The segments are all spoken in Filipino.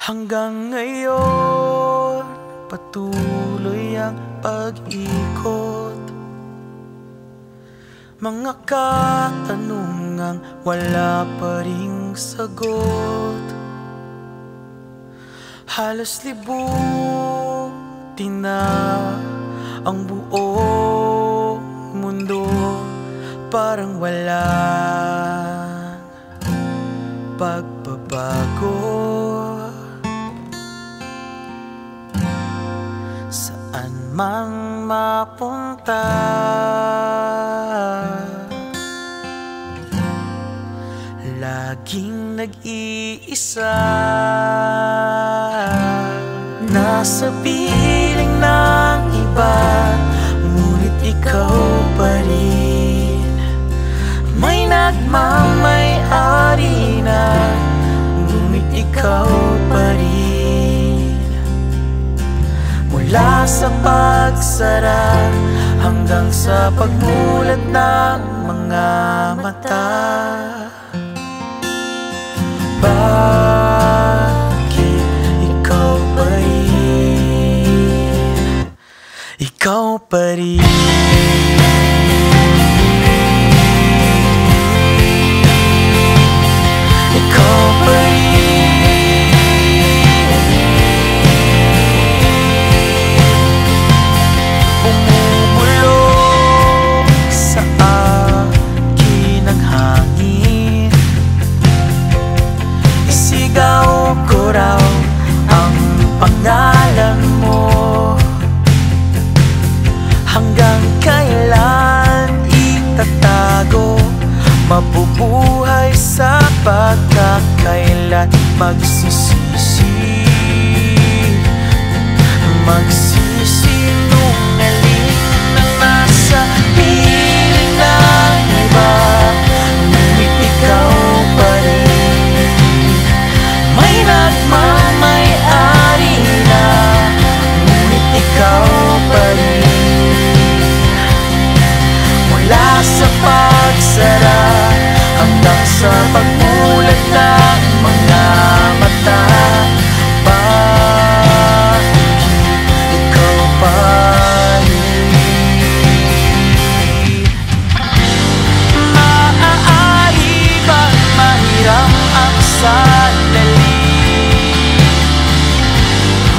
Hanggang ngayon Patuloy ang pag-ikot. Mga katanungang wala pa ring sagot. Halos libutin na ang buong mundo. Parang walang pagbabago man mapunta. Laging nag-iisa. Nasa piling ng iba Ngunit ikaw pa rin. May nagmamay-ari na Ngunit ikaw pa rin. Mula sa pagsara Hanggang sa pagmulat ng mga mata bakit ikaw pa rin? Ikaw pa rin Isigaw ko raw ang pangalan mo. Hanggang kailan itatago Mabubuhay sa pagkakailan? Magsisisi Magsisisi sandali.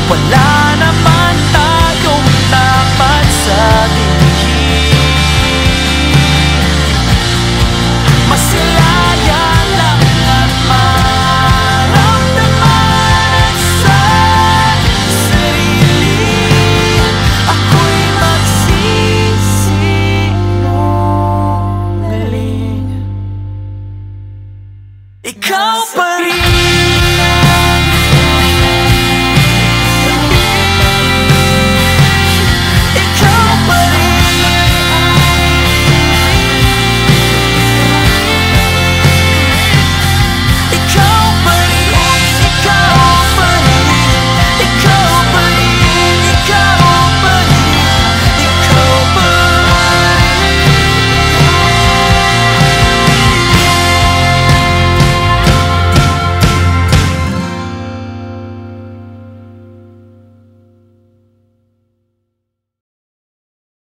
Wala